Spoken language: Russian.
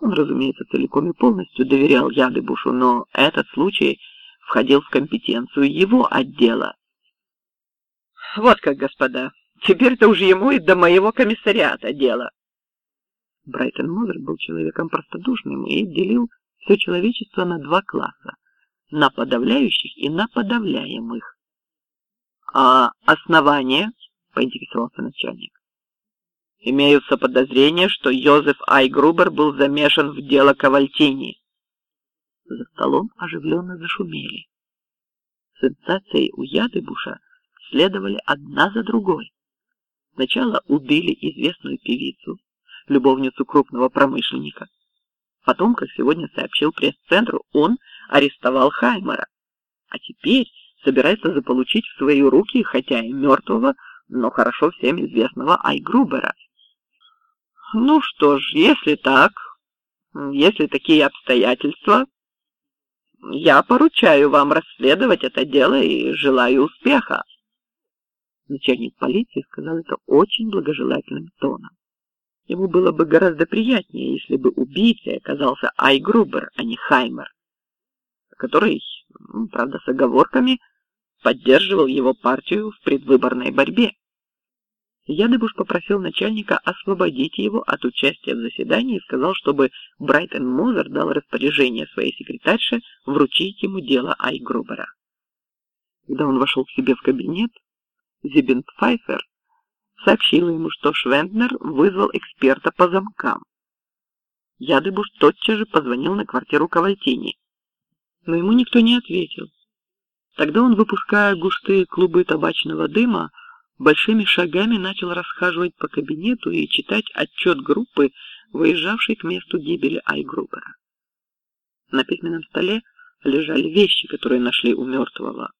Он, разумеется, целиком и полностью доверял Ядыбушу, но этот случай входил в компетенцию его отдела. Вот как, господа, теперь-то уже ему и до моего комиссариата дело. Брайтон Мозер был человеком простодушным и делил все человечество на два класса – на подавляющих и на подавляемых. «А основания?» – поинтересовался начальник. «Имеются подозрения, что Йозеф Айгрубер был замешан в дело Кавальтини». За столом оживленно зашумели. Сенсации у Ядыбуша следовали одна за другой. Сначала убили известную певицу, любовницу крупного промышленника. Потом, как сегодня сообщил пресс-центру, он арестовал Хаймера. А теперь собирается заполучить в свои руки, хотя и мертвого, но хорошо всем известного Айгрубера. Ну что ж, если так, если такие обстоятельства, я поручаю вам расследовать это дело и желаю успеха. Начальник полиции сказал это очень благожелательным тоном. Ему было бы гораздо приятнее, если бы убийцей оказался Айгрубер, а не Хаймер, который, ну, правда, с оговорками, поддерживал его партию в предвыборной борьбе. Ядыбуш попросил начальника освободить его от участия в заседании и сказал, чтобы Брайтон Мозер дал распоряжение своей секретарше вручить ему дело Айгрубера. Когда он вошел к себе в кабинет, Зибенпфайфер сообщила ему, что Швенднер вызвал эксперта по замкам. Ядыбуш тотчас же позвонил на квартиру Кавальтини, но ему никто не ответил. Тогда он, выпуская густые клубы табачного дыма, большими шагами начал расхаживать по кабинету и читать отчет группы, выезжавшей к месту гибели Айгрубера. На письменном столе лежали вещи, которые нашли у мертвого.